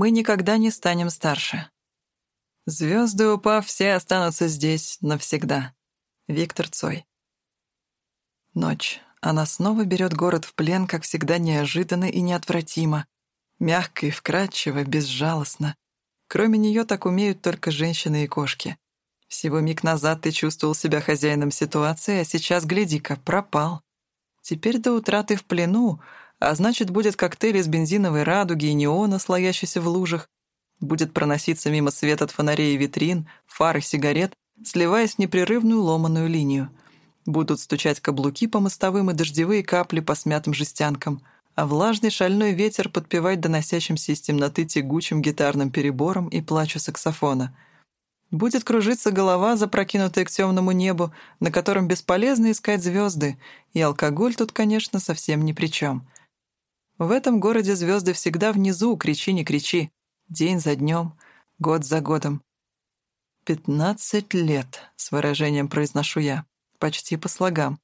Мы никогда не станем старше. Звезды упав, все останутся здесь навсегда. Виктор Цой. Ночь. Она снова берет город в плен, как всегда неожиданно и неотвратимо. Мягко и вкрадчиво, безжалостно. Кроме нее так умеют только женщины и кошки. Всего миг назад ты чувствовал себя хозяином ситуации, а сейчас, гляди-ка, пропал. Теперь до утра ты в плену, а значит, будет коктейль из бензиновой радуги и неона, слоящийся в лужах, будет проноситься мимо свет от фонарей и витрин, фар и сигарет, сливаясь в непрерывную ломаную линию. Будут стучать каблуки по мостовым и дождевые капли по смятым жестянкам, а влажный шальной ветер подпевать доносящимся из темноты тягучим гитарным перебором и плачу саксофона. Будет кружиться голова, запрокинутая к темному небу, на котором бесполезно искать звезды, и алкоголь тут, конечно, совсем ни при чем. В этом городе звезды всегда внизу, кричи, не кричи. День за днем, год за годом. «Пятнадцать лет», — с выражением произношу я, почти по слогам.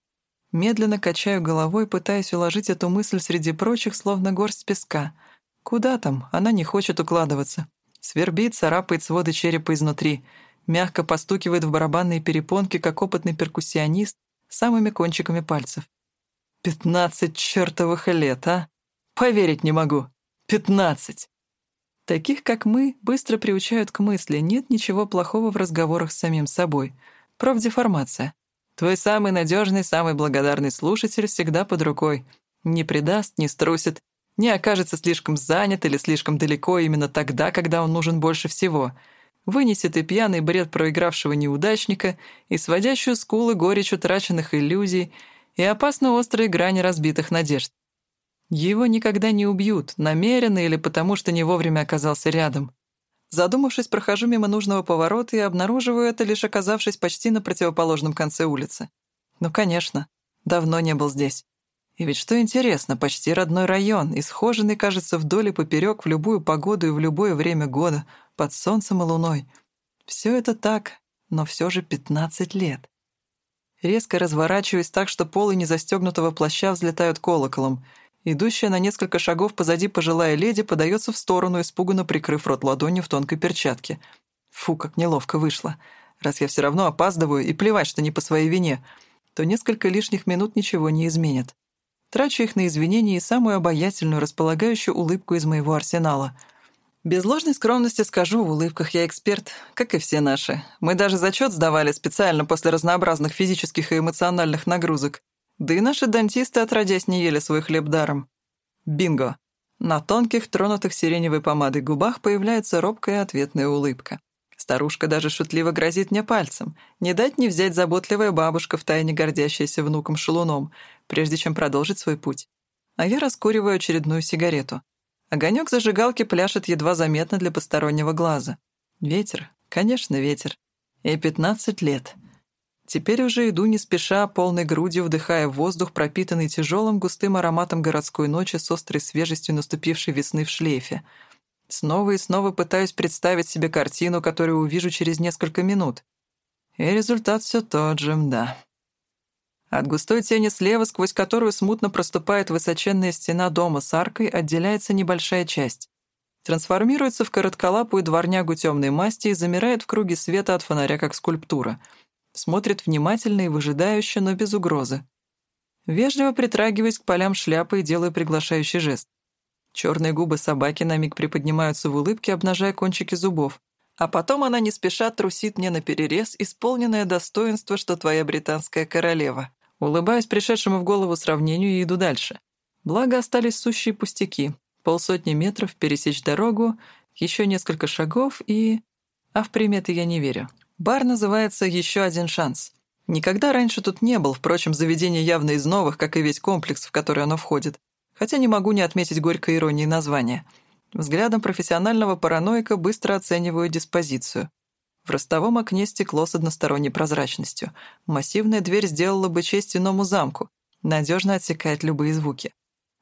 Медленно качаю головой, пытаясь уложить эту мысль среди прочих, словно горсть песка. Куда там? Она не хочет укладываться. Свербит, царапает своды черепа изнутри, мягко постукивает в барабанные перепонки, как опытный перкуссионист, самыми кончиками пальцев. «Пятнадцать чертовых лет, а? Поверить не могу! Пятнадцать!» Таких, как мы, быстро приучают к мысли, нет ничего плохого в разговорах с самим собой. Профдеформация. Твой самый надежный, самый благодарный слушатель всегда под рукой. Не предаст, не струсит, не окажется слишком занят или слишком далеко именно тогда, когда он нужен больше всего. Вынесет и пьяный бред проигравшего неудачника, и сводящую скулы горечь утраченных иллюзий, и опасно острые грани разбитых надежд. Его никогда не убьют, намеренно или потому, что не вовремя оказался рядом. Задумавшись, прохожу мимо нужного поворота и обнаруживаю это, лишь оказавшись почти на противоположном конце улицы. Ну, конечно, давно не был здесь. И ведь что интересно, почти родной район, исхоженный, кажется, вдоль и поперек в любую погоду и в любое время года, под солнцем и луной. Все это так, но все же 15 лет. Резко разворачиваюсь так, что полы незастегнутого плаща взлетают колоколом — Идущая на несколько шагов позади пожилая леди подается в сторону, испуганно прикрыв рот ладонью в тонкой перчатке. Фу, как неловко вышло. Раз я все равно опаздываю, и плевать, что не по своей вине, то несколько лишних минут ничего не изменит. Трачу их на извинения и самую обаятельную, располагающую улыбку из моего арсенала. Без ложной скромности скажу, в улыбках я эксперт, как и все наши. Мы даже зачет сдавали специально после разнообразных физических и эмоциональных нагрузок. Да и наши дантисты отродясь не ели свой хлеб даром. Бинго! На тонких, тронутых сиреневой помадой губах появляется робкая ответная улыбка. Старушка даже шутливо грозит мне пальцем. Не дать не взять заботливая бабушка, втайне гордящаяся внуком шалуном, прежде чем продолжить свой путь. А я раскуриваю очередную сигарету. Огонек зажигалки пляшет едва заметно для постороннего глаза. Ветер, конечно, ветер. И пятнадцать лет — Теперь уже иду не спеша, полной грудью вдыхая воздух, пропитанный тяжелым густым ароматом городской ночи с острой свежестью наступившей весны в шлейфе. Снова и снова пытаюсь представить себе картину, которую увижу через несколько минут. И результат все тот же, да. От густой тени слева, сквозь которую смутно проступает высоченная стена дома с аркой, отделяется небольшая часть. Трансформируется в коротколапую дворнягу темной масти и замирает в круге света от фонаря, как скульптура — смотрит внимательно и выжидающе, но без угрозы. Вежливо притрагиваясь к полям шляпы и делаю приглашающий жест. Черные губы собаки на миг приподнимаются в улыбке, обнажая кончики зубов. А потом она не спеша трусит мне на перерез, исполненное достоинство, что твоя британская королева. Улыбаюсь пришедшему в голову сравнению и иду дальше. Благо остались сущие пустяки. Полсотни метров пересечь дорогу, еще несколько шагов и... А в приметы я не верю. Бар называется «Еще один шанс». Никогда раньше тут не был, впрочем, заведение явно из новых, как и весь комплекс, в который оно входит. Хотя не могу не отметить горькой иронии названия. Взглядом профессионального параноика быстро оцениваю диспозицию. В ростовом окне стекло с односторонней прозрачностью. Массивная дверь сделала бы честь иному замку. Надежно отсекает любые звуки.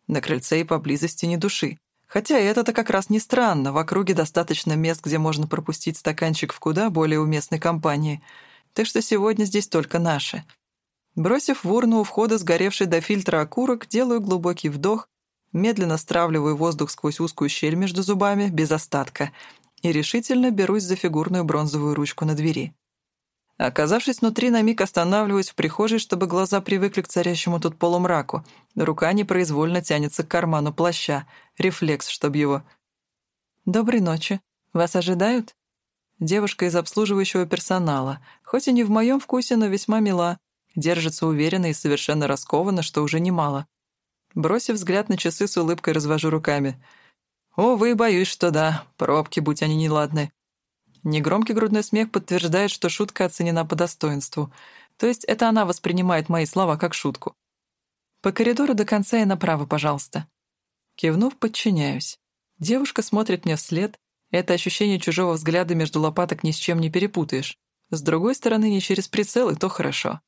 На крыльце и поблизости ни души. Хотя это-то как раз не странно, в округе достаточно мест, где можно пропустить стаканчик в куда более уместной компании. Так что сегодня здесь только наши. Бросив в урну у входа сгоревший до фильтра окурок, делаю глубокий вдох, медленно стравливаю воздух сквозь узкую щель между зубами, без остатка, и решительно берусь за фигурную бронзовую ручку на двери. Оказавшись внутри, на миг останавливаюсь в прихожей, чтобы глаза привыкли к царящему тут полумраку. Рука непроизвольно тянется к карману плаща. Рефлекс, чтоб его... «Доброй ночи. Вас ожидают?» Девушка из обслуживающего персонала. Хоть и не в моем вкусе, но весьма мила. Держится уверенно и совершенно раскованно, что уже немало. Бросив взгляд на часы, с улыбкой развожу руками. «О, вы боюсь, что да. Пробки, будь они неладны». Негромкий грудной смех подтверждает, что шутка оценена по достоинству. То есть это она воспринимает мои слова как шутку. «По коридору до конца и направо, пожалуйста». Кивнув, подчиняюсь. Девушка смотрит мне вслед. Это ощущение чужого взгляда между лопаток ни с чем не перепутаешь. С другой стороны, не через прицел, и то хорошо.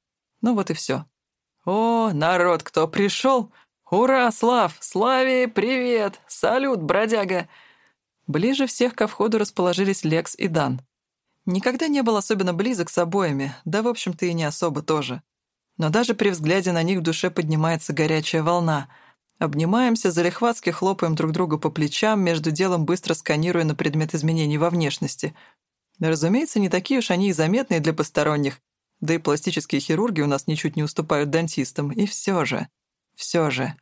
Ну вот и все. «О, народ, кто пришел? «Ура, Слав! Славе, привет! Салют, бродяга!» Ближе всех ко входу расположились Лекс и Дан. Никогда не был особенно близок с обоими, да, в общем-то, и не особо тоже. Но даже при взгляде на них в душе поднимается горячая волна. Обнимаемся, залихватски хлопаем друг друга по плечам, между делом быстро сканируя на предмет изменений во внешности. Разумеется, не такие уж они и заметные для посторонних, да и пластические хирурги у нас ничуть не уступают дантистам, и все же... Все же.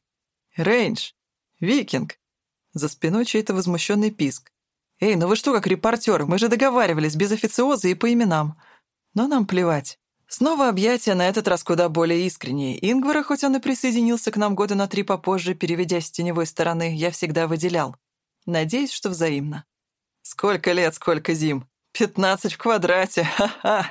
Рейндж! Викинг! За спиной чей-то возмущенный писк. «Эй, ну вы что, как репортеры? Мы же договаривались, без официоза и по именам». Но нам плевать. Снова объятия, на этот раз куда более искренние. Ингвара, хоть он и присоединился к нам года на три попозже, переведясь с теневой стороны, я всегда выделял. Надеюсь, что взаимно. Сколько лет, сколько зим. Пятнадцать в квадрате, ха-ха.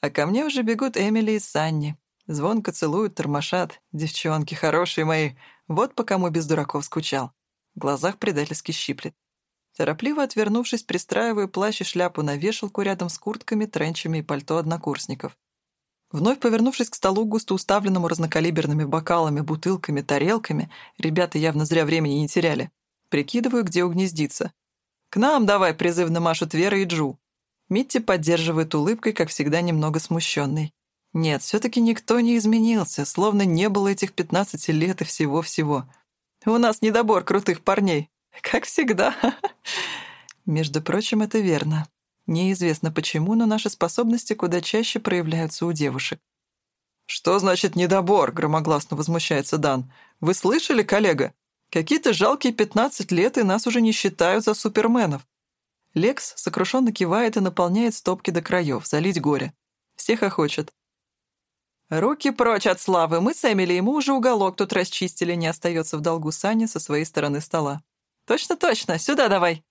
А ко мне уже бегут Эмили и Санни. Звонко целуют, тормошат. Девчонки, хорошие мои. Вот по кому без дураков скучал. В глазах предательски щиплет. Торопливо отвернувшись, пристраиваю плащ и шляпу на вешалку рядом с куртками, тренчами и пальто однокурсников. Вновь повернувшись к столу, густо уставленному разнокалиберными бокалами, бутылками, тарелками, ребята явно зря времени не теряли. Прикидываю, где угнездиться. «К нам давай!» — призывно машут Вера и Джу. Митти поддерживает улыбкой, как всегда, немного смущенный. Нет, все-таки никто не изменился, словно не было этих 15 лет и всего-всего. У нас недобор крутых парней. Как всегда. Между прочим, это верно. Неизвестно почему, но наши способности куда чаще проявляются у девушек. «Что значит недобор?» — громогласно возмущается Дан. «Вы слышали, коллега? Какие-то жалкие 15 лет, и нас уже не считают за суперменов». Лекс сокрушенно кивает и наполняет стопки до краев, залить горе. Всех охочет. «Руки прочь от славы! Мы с Эмили ему уже уголок тут расчистили, не остается в долгу Сани со своей стороны стола». «Точно-точно! Сюда давай!»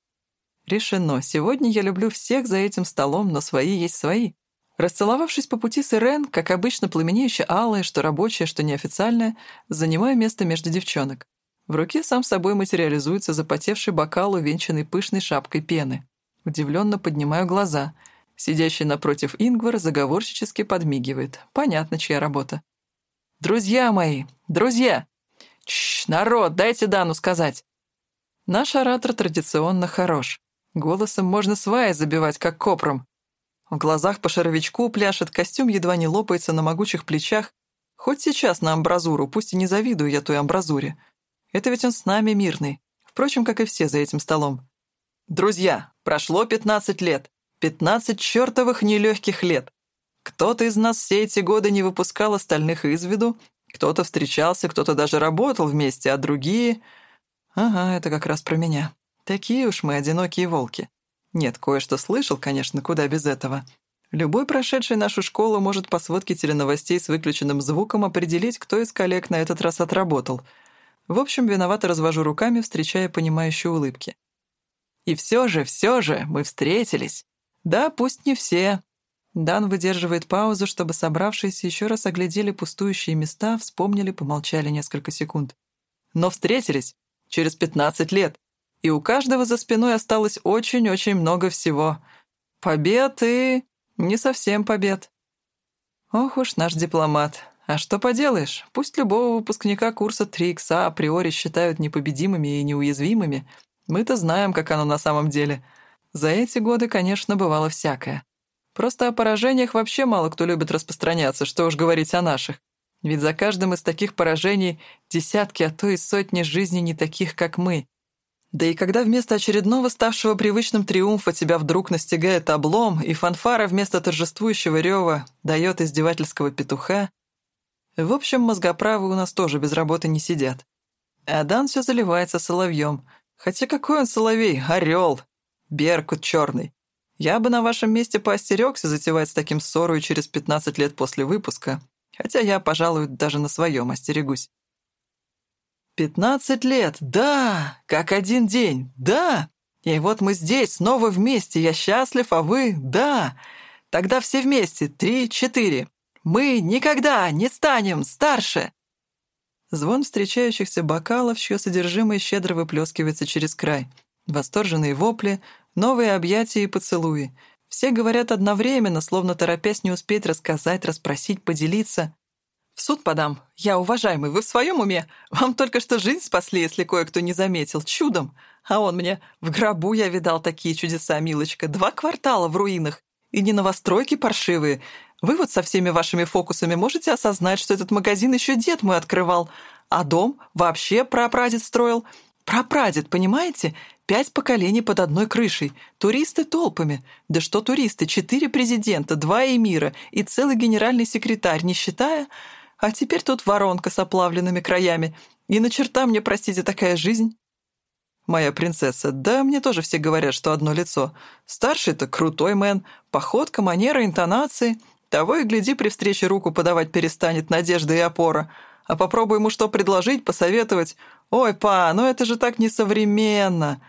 Решено. Сегодня я люблю всех за этим столом, но свои есть свои. Расцеловавшись по пути с Ирен, как обычно пламенеюще алая, что рабочая, что неофициальная, занимаю место между девчонок. В руке сам собой материализуется запотевший бокал, увенчанный пышной шапкой пены. Удивленно поднимаю глаза — Сидящий напротив Ингвар заговорщически подмигивает. Понятно, чья работа. «Друзья мои! Друзья! Чш, народ, дайте Дану сказать!» Наш оратор традиционно хорош. Голосом можно сваи забивать, как копром. В глазах по шаровичку пляшет, костюм едва не лопается на могучих плечах. Хоть сейчас на амбразуру, пусть и не завидую я той амбразуре. Это ведь он с нами мирный. Впрочем, как и все за этим столом. «Друзья, прошло пятнадцать лет. Пятнадцать чертовых нелегких лет. Кто-то из нас все эти годы не выпускал остальных из виду, кто-то встречался, кто-то даже работал вместе, а другие... Ага, это как раз про меня. Такие уж мы одинокие волки. Нет, кое-что слышал, конечно, куда без этого. Любой прошедший нашу школу может по сводке теленовостей с выключенным звуком определить, кто из коллег на этот раз отработал. В общем, виновато развожу руками, встречая понимающие улыбки. И все же, все же, мы встретились. Да, пусть не все. Дан выдерживает паузу, чтобы собравшиеся еще раз оглядели пустующие места, вспомнили, помолчали несколько секунд. Но встретились через 15 лет, и у каждого за спиной осталось очень-очень много всего. Побед и... не совсем побед. Ох уж наш дипломат. А что поделаешь, пусть любого выпускника курса 3 икса априори считают непобедимыми и неуязвимыми, мы-то знаем, как оно на самом деле — за эти годы, конечно, бывало всякое. Просто о поражениях вообще мало кто любит распространяться, что уж говорить о наших. Ведь за каждым из таких поражений десятки, а то и сотни жизней не таких, как мы. Да и когда вместо очередного ставшего привычным триумфа тебя вдруг настигает облом, и фанфара вместо торжествующего рева дает издевательского петуха, в общем, мозгоправы у нас тоже без работы не сидят. А Дан все заливается соловьем. Хотя какой он соловей? Орел! Беркут черный. Я бы на вашем месте поостерегся затевать с таким ссорой через 15 лет после выпуска. Хотя я, пожалуй, даже на своем остерегусь. «Пятнадцать лет, да! Как один день, да! И вот мы здесь, снова вместе, я счастлив, а вы, да! Тогда все вместе, три-четыре. Мы никогда не станем старше!» Звон встречающихся бокалов, чье содержимое щедро выплескивается через край. Восторженные вопли, новые объятия и поцелуи. Все говорят одновременно, словно торопясь не успеть рассказать, расспросить, поделиться. «В суд подам. Я, уважаемый, вы в своем уме? Вам только что жизнь спасли, если кое-кто не заметил. Чудом. А он мне... В гробу я видал такие чудеса, милочка. Два квартала в руинах. И не новостройки паршивые. Вы вот со всеми вашими фокусами можете осознать, что этот магазин еще дед мой открывал. А дом вообще прапрадед строил. Прапрадед, понимаете? Пять поколений под одной крышей. Туристы толпами. Да что туристы? Четыре президента, два эмира и целый генеральный секретарь, не считая... А теперь тут воронка с оплавленными краями. И на черта мне, простите, такая жизнь. Моя принцесса, да мне тоже все говорят, что одно лицо. Старший-то крутой мэн, походка, манера, интонации. Того и гляди, при встрече руку подавать перестанет надежда и опора. А попробуй ему что предложить, посоветовать. Ой, па, ну это же так несовременно.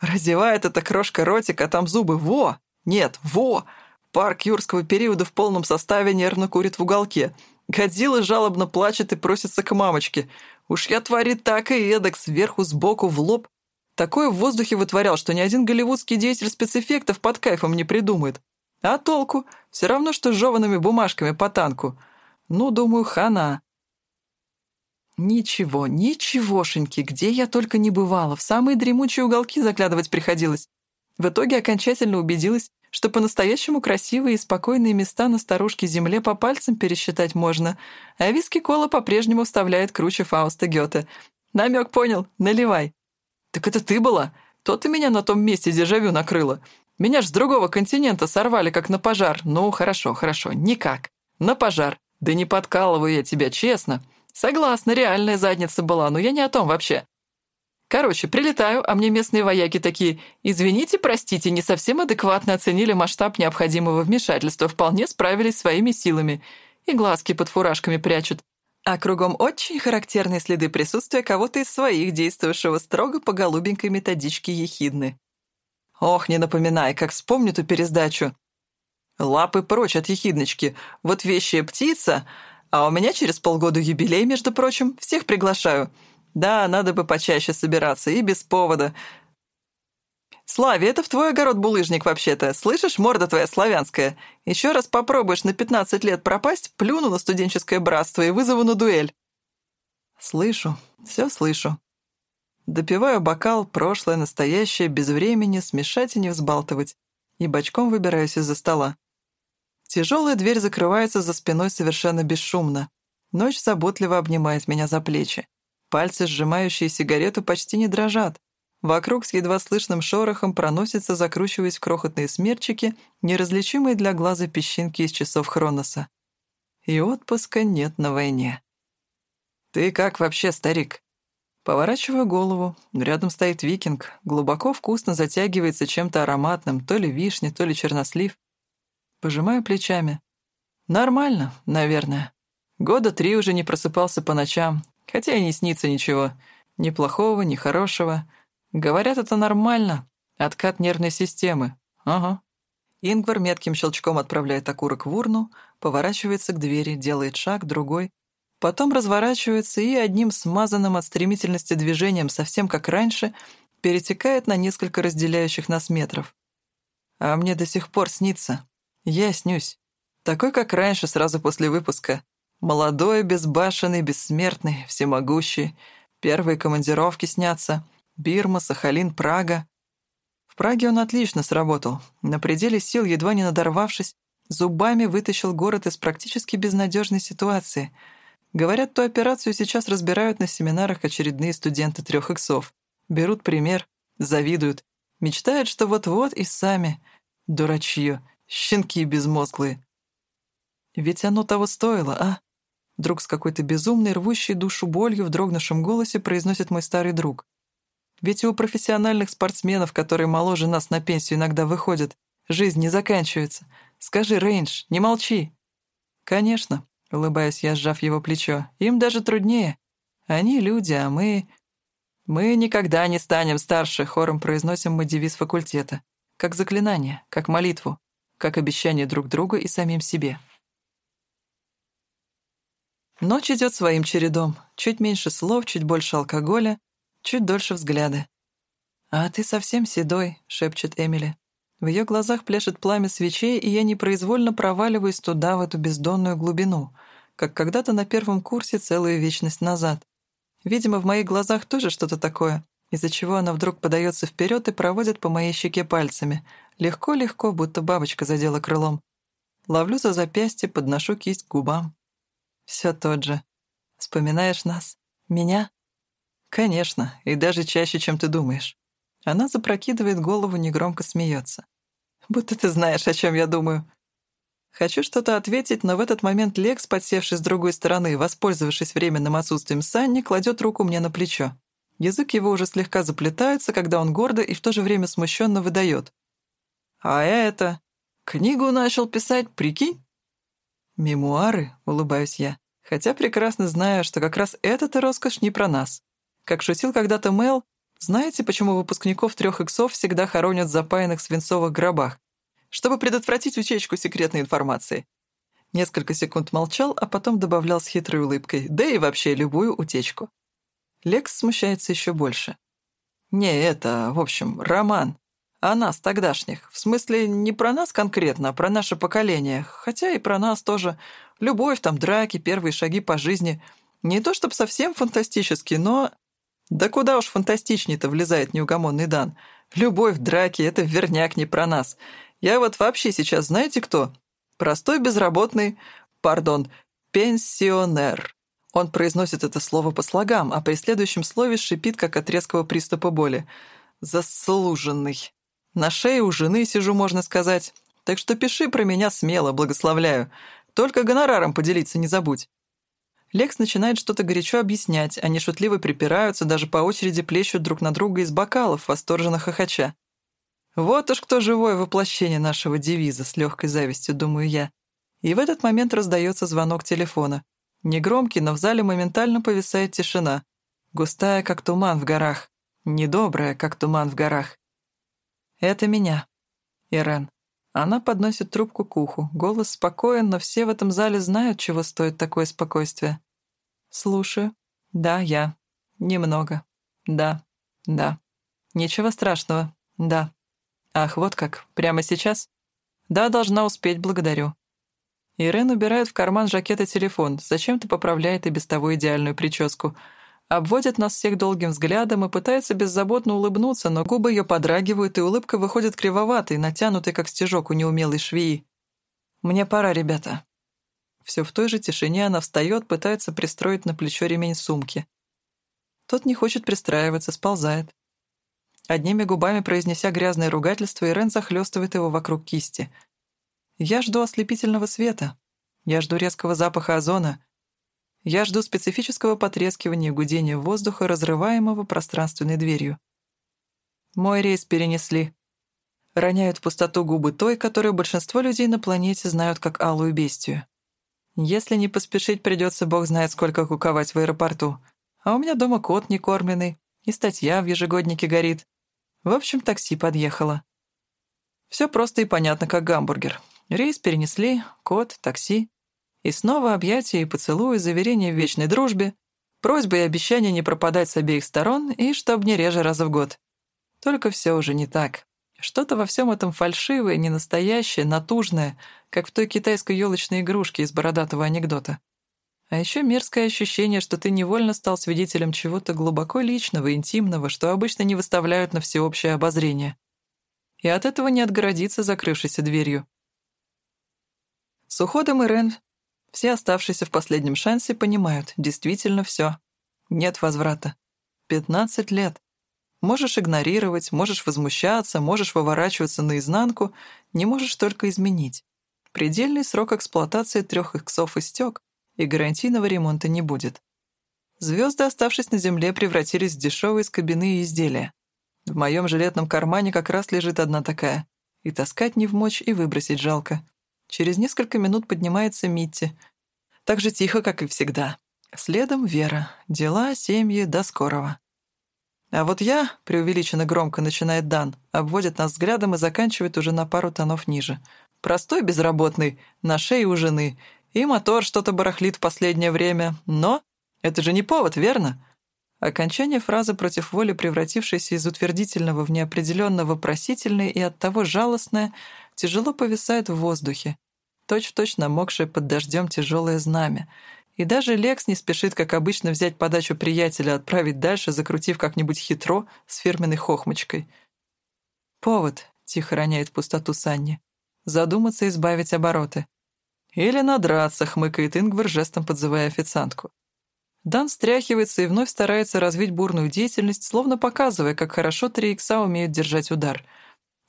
Разевает эта крошка ротик, а там зубы. Во! Нет, во! Парк юрского периода в полном составе нервно курит в уголке. Годзилла жалобно плачет и просится к мамочке. Уж я творит так и эдак, сверху, сбоку, в лоб. Такое в воздухе вытворял, что ни один голливудский деятель спецэффектов под кайфом не придумает. А толку? Все равно, что жеванными бумажками по танку. Ну, думаю, хана. Ничего, ничегошеньки, где я только не бывала, в самые дремучие уголки заглядывать приходилось. В итоге окончательно убедилась, что по-настоящему красивые и спокойные места на старушке земле по пальцам пересчитать можно, а виски кола по-прежнему вставляет круче Фауста Гёте. Намек понял, наливай. Так это ты была? То ты меня на том месте дежавю накрыла. Меня ж с другого континента сорвали, как на пожар. Ну, хорошо, хорошо, никак. На пожар. Да не подкалываю я тебя, честно. Согласна, реальная задница была, но я не о том вообще. Короче, прилетаю, а мне местные вояки такие «Извините, простите, не совсем адекватно оценили масштаб необходимого вмешательства, вполне справились своими силами». И глазки под фуражками прячут. А кругом очень характерные следы присутствия кого-то из своих, действовавшего строго по голубенькой методичке ехидны. Ох, не напоминай, как вспомню ту пересдачу. Лапы прочь от ехидночки. Вот вещая птица, а у меня через полгода юбилей, между прочим, всех приглашаю. Да, надо бы почаще собираться, и без повода. Слави, это в твой огород булыжник вообще-то. Слышишь, морда твоя славянская? Еще раз попробуешь на 15 лет пропасть, плюну на студенческое братство и вызову на дуэль. Слышу, все слышу. Допиваю бокал, прошлое, настоящее, без времени, смешать и не взбалтывать. И бочком выбираюсь из-за стола. Тяжелая дверь закрывается за спиной совершенно бесшумно. Ночь заботливо обнимает меня за плечи. Пальцы, сжимающие сигарету, почти не дрожат. Вокруг с едва слышным шорохом проносятся, закручиваясь в крохотные смерчики, неразличимые для глаза песчинки из часов Хроноса. И отпуска нет на войне. «Ты как вообще, старик?» Поворачиваю голову. Рядом стоит викинг. Глубоко вкусно затягивается чем-то ароматным, то ли вишня, то ли чернослив. Пожимаю плечами. Нормально, наверное. Года три уже не просыпался по ночам, Хотя и не снится ничего. Ни плохого, ни хорошего. Говорят, это нормально. Откат нервной системы. Ага. Ингвар метким щелчком отправляет окурок в урну, поворачивается к двери, делает шаг, другой. Потом разворачивается и одним смазанным от стремительности движением, совсем как раньше, перетекает на несколько разделяющих нас метров. А мне до сих пор снится. Я снюсь. Такой, как раньше, сразу после выпуска. Молодой, безбашенный, бессмертный, всемогущий. Первые командировки снятся. Бирма, Сахалин, Прага. В Праге он отлично сработал. На пределе сил, едва не надорвавшись, зубами вытащил город из практически безнадежной ситуации. Говорят, ту операцию сейчас разбирают на семинарах очередные студенты трех иксов. Берут пример, завидуют, мечтают, что вот-вот и сами. Дурачье, щенки безмозглые. Ведь оно того стоило, а? Вдруг с какой-то безумной, рвущей душу болью в дрогнувшем голосе произносит мой старый друг. Ведь и у профессиональных спортсменов, которые моложе нас на пенсию иногда выходят, жизнь не заканчивается. Скажи, Рейндж, не молчи. Конечно, улыбаюсь я, сжав его плечо. Им даже труднее. Они люди, а мы... Мы никогда не станем старше, хором произносим мы девиз факультета. Как заклинание, как молитву, как обещание друг другу и самим себе. Ночь идет своим чередом. Чуть меньше слов, чуть больше алкоголя, чуть дольше взгляда. «А ты совсем седой», — шепчет Эмили. В ее глазах пляшет пламя свечей, и я непроизвольно проваливаюсь туда, в эту бездонную глубину, как когда-то на первом курсе целую вечность назад. Видимо, в моих глазах тоже что-то такое, из-за чего она вдруг подается вперед и проводит по моей щеке пальцами. Легко-легко, будто бабочка задела крылом. Ловлю за запястье, подношу кисть к губам. Все тот же. Вспоминаешь нас? Меня? Конечно, и даже чаще, чем ты думаешь. Она запрокидывает голову, негромко смеется. «Будто ты знаешь, о чем я думаю». Хочу что-то ответить, но в этот момент Лекс, подсевший с другой стороны, воспользовавшись временным отсутствием Санни, кладет руку мне на плечо. Язык его уже слегка заплетается, когда он гордо и в то же время смущенно выдает. «А это? Книгу начал писать, прикинь?» «Мемуары?» — улыбаюсь я, хотя прекрасно знаю, что как раз эта роскошь не про нас. Как шутил когда-то Мел, знаете, почему выпускников трех иксов всегда хоронят в запаянных свинцовых гробах? Чтобы предотвратить утечку секретной информации. Несколько секунд молчал, а потом добавлял с хитрой улыбкой, да и вообще любую утечку. Лекс смущается еще больше. «Не, это, в общем, роман. О нас, тогдашних. В смысле, не про нас конкретно, а про наше поколение. Хотя и про нас тоже. Любовь, там, драки, первые шаги по жизни. Не то чтобы совсем фантастически, но да куда уж фантастичней-то влезает неугомонный Дан. Любовь, драки — это верняк не про нас. Я вот вообще сейчас знаете кто? Простой безработный, пардон, пенсионер. Он произносит это слово по слогам, а при следующем слове шипит, как от резкого приступа боли. Заслуженный. На шее у жены сижу, можно сказать. Так что пиши про меня смело, благословляю. Только гонораром поделиться не забудь. Лекс начинает что-то горячо объяснять, они шутливо припираются, даже по очереди плещут друг на друга из бокалов, восторженно хохоча. Вот уж кто живое воплощение нашего девиза, с легкой завистью, думаю я. И в этот момент раздается звонок телефона. Негромкий, но в зале моментально повисает тишина. Густая, как туман в горах. Недобрая, как туман в горах. Это меня. Ирен. Она подносит трубку к уху. Голос спокоен, но все в этом зале знают, чего стоит такое спокойствие. «Слушаю. Да, я. Немного. Да. Да. Ничего страшного. Да. Ах, вот как. Прямо сейчас? Да, должна успеть, благодарю». Ирен убирает в карман жакета телефон, зачем-то поправляет и без того идеальную прическу — обводит нас всех долгим взглядом и пытается беззаботно улыбнуться, но губы ее подрагивают, и улыбка выходит кривоватой, натянутой, как стежок у неумелой швеи. «Мне пора, ребята». Все в той же тишине она встает, пытается пристроить на плечо ремень сумки. Тот не хочет пристраиваться, сползает. Одними губами произнеся грязное ругательство, Ирен захлестывает его вокруг кисти. «Я жду ослепительного света. Я жду резкого запаха озона. Я жду специфического потрескивания гудения воздуха, разрываемого пространственной дверью. Мой рейс перенесли. Роняют в пустоту губы той, которую большинство людей на планете знают как алую бестию. Если не поспешить, придется бог знает сколько куковать в аэропорту. А у меня дома кот некормленный, и статья в ежегоднике горит. В общем, такси подъехало. Все просто и понятно, как гамбургер. Рейс перенесли, кот, такси. И снова объятия и поцелуи, заверения в вечной дружбе, просьбы и обещания не пропадать с обеих сторон и чтоб не реже раза в год. Только все уже не так. Что-то во всем этом фальшивое, ненастоящее, натужное, как в той китайской елочной игрушке из бородатого анекдота. А еще мерзкое ощущение, что ты невольно стал свидетелем чего-то глубоко личного, интимного, что обычно не выставляют на всеобщее обозрение. И от этого не отгородиться закрывшейся дверью. С уходом Ирен Все оставшиеся в последнем шансе понимают, действительно все. Нет возврата. Пятнадцать лет. Можешь игнорировать, можешь возмущаться, можешь выворачиваться наизнанку, не можешь только изменить. Предельный срок эксплуатации трех иксов истек, и гарантийного ремонта не будет. Звезды, оставшись на Земле, превратились в дешевые скобяные изделия. В моем жилетном кармане как раз лежит одна такая. И таскать не в мочь, и выбросить жалко. Через несколько минут поднимается Митти. Так же тихо, как и всегда. Следом Вера. Дела, семьи, до скорого. А вот я, преувеличенно громко начинает Дан, обводит нас взглядом и заканчивает уже на пару тонов ниже. Простой безработный, на шее у жены. И мотор что-то барахлит в последнее время. Но это же не повод, верно? Окончание фразы против воли, превратившейся из утвердительного в неопределенно вопросительное и оттого жалостное, тяжело повисает в воздухе. Точь-в-точь намокшее под дождем тяжелое знамя. И даже Лекс не спешит, как обычно, взять подачу приятеля, отправить дальше, закрутив как-нибудь хитро с фирменной хохмочкой. «Повод», — тихо роняет пустоту Санни. «Задуматься и избавить обороты». «Или надраться», — хмыкает Ингвар, жестом подзывая официантку. Дан встряхивается и вновь старается развить бурную деятельность, словно показывая, как хорошо три икса умеют держать удар.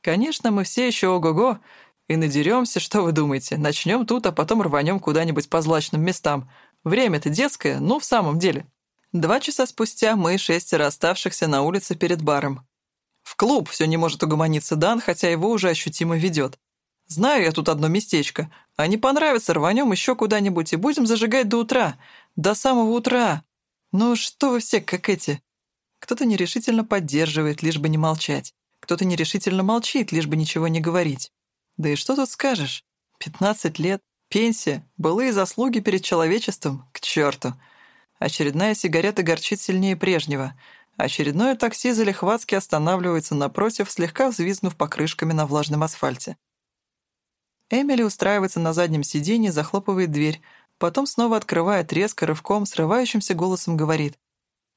Конечно, мы все еще ого-го, и надеремся, что вы думаете. Начнем тут, а потом рванем куда-нибудь по злачным местам. Время-то детское, ну, в самом деле. Два часа спустя мы шестеро оставшихся на улице перед баром. В клуб все не может угомониться Дан, хотя его уже ощутимо ведет. Знаю я тут одно местечко. А не понравится, рванем еще куда-нибудь и будем зажигать до утра. До самого утра. Ну что вы все, как эти? Кто-то нерешительно поддерживает, лишь бы не молчать. Кто-то нерешительно молчит, лишь бы ничего не говорить. Да и что тут скажешь? Пятнадцать лет, пенсия, былые заслуги перед человечеством, к черту. Очередная сигарета горчит сильнее прежнего. Очередное такси залихватски останавливается напротив, слегка взвизгнув покрышками на влажном асфальте. Эмили устраивается на заднем сиденье, захлопывает дверь, Потом снова открывает резко, рывком, срывающимся голосом говорит.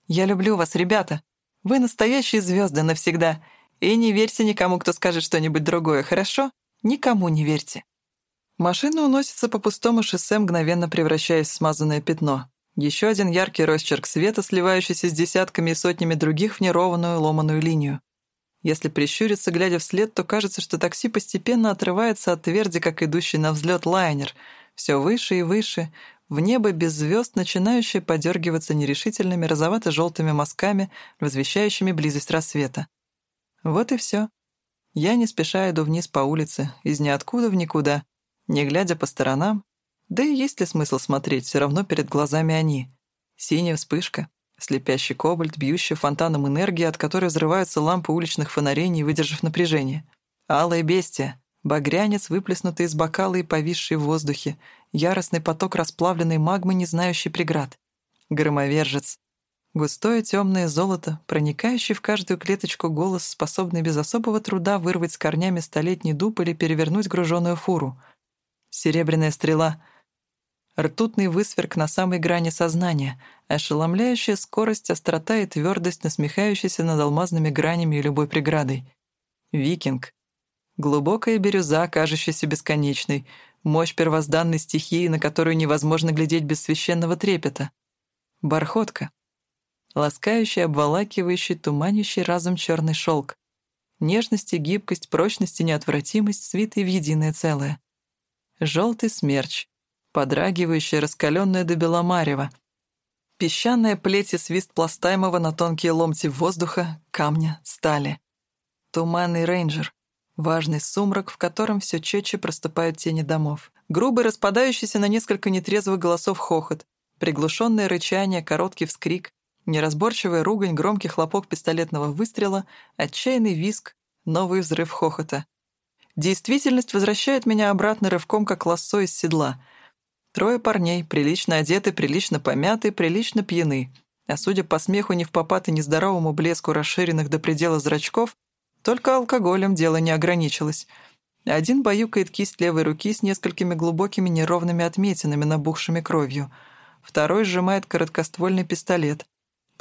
«Я люблю вас, ребята. Вы настоящие звезды навсегда. И не верьте никому, кто скажет что-нибудь другое, хорошо? Никому не верьте». Машина уносится по пустому шоссе, мгновенно превращаясь в смазанное пятно. Еще один яркий росчерк света, сливающийся с десятками и сотнями других в неровную ломаную линию. Если прищуриться, глядя вслед, то кажется, что такси постепенно отрывается от тверди, как идущий на взлет лайнер — все выше и выше, в небо без звезд, начинающее подергиваться нерешительными розовато-желтыми мазками, возвещающими близость рассвета. Вот и все. Я не спеша иду вниз по улице, из ниоткуда в никуда, не глядя по сторонам. Да и есть ли смысл смотреть, все равно перед глазами они. Синяя вспышка, слепящий кобальт, бьющий фонтаном энергии, от которой взрываются лампы уличных фонарей, не выдержав напряжения. Алая бестия, Багрянец, выплеснутый из бокала и повисший в воздухе. Яростный поток расплавленной магмы, не знающий преград. Громовержец. Густое темное золото, проникающий в каждую клеточку голос, способный без особого труда вырвать с корнями столетний дуб или перевернуть груженую фуру. Серебряная стрела. Ртутный высверк на самой грани сознания, ошеломляющая скорость, острота и твердость, насмехающаяся над алмазными гранями и любой преградой. Викинг. Глубокая бирюза, кажущаяся бесконечной, мощь первозданной стихии, на которую невозможно глядеть без священного трепета. Бархотка. Ласкающий, обволакивающий, туманящий разум черный шелк. Нежность и гибкость, прочность и неотвратимость, свитые в единое целое. Желтый смерч. Подрагивающая, раскаленная до беломарева. Песчаная плеть и свист пластаемого на тонкие ломти воздуха, камня, стали. Туманный рейнджер. Важный сумрак, в котором все четче проступают тени домов. Грубый, распадающийся на несколько нетрезвых голосов хохот. Приглушенное рычание, короткий вскрик, неразборчивая ругань, громкий хлопок пистолетного выстрела, отчаянный виск, новый взрыв хохота. Действительность возвращает меня обратно рывком, как лассо из седла. Трое парней, прилично одеты, прилично помяты, прилично пьяны. А судя по смеху не в попад и нездоровому блеску расширенных до предела зрачков, только алкоголем дело не ограничилось. Один баюкает кисть левой руки с несколькими глубокими неровными отметинами, набухшими кровью. Второй сжимает короткоствольный пистолет.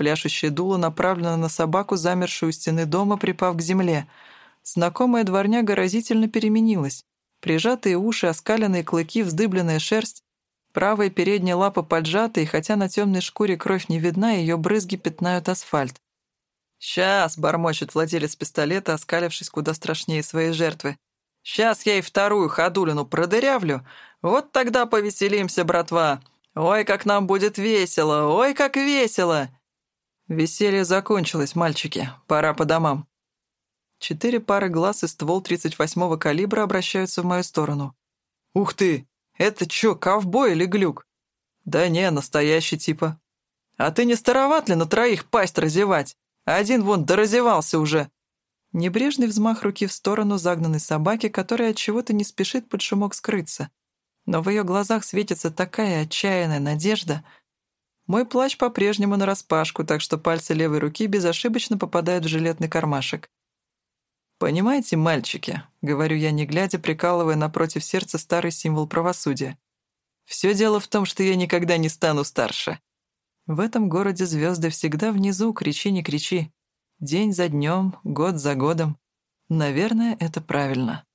Пляшущее дуло направлено на собаку, замершую у стены дома, припав к земле. Знакомая дворняга разительно переменилась. Прижатые уши, оскаленные клыки, вздыбленная шерсть. Правая передняя лапа поджата, и хотя на темной шкуре кровь не видна, ее брызги пятнают асфальт. «Сейчас!» — бормочет владелец пистолета, оскалившись куда страшнее своей жертвы. «Сейчас я и вторую ходулину продырявлю. Вот тогда повеселимся, братва! Ой, как нам будет весело! Ой, как весело!» Веселье закончилось, мальчики. Пора по домам. Четыре пары глаз и ствол 38-го калибра обращаются в мою сторону. «Ух ты! Это чё, ковбой или глюк?» «Да не, настоящий типа». «А ты не староват ли на троих пасть разевать? Один вон доразевался уже». Небрежный взмах руки в сторону загнанной собаки, которая от чего-то не спешит под шумок скрыться. Но в ее глазах светится такая отчаянная надежда. Мой плащ по-прежнему нараспашку, так что пальцы левой руки безошибочно попадают в жилетный кармашек. «Понимаете, мальчики», — говорю я, не глядя, прикалывая напротив сердца старый символ правосудия. «Все дело в том, что я никогда не стану старше. В этом городе звезды всегда внизу, кричи, не кричи. День за днем, год за годом. Наверное, это правильно».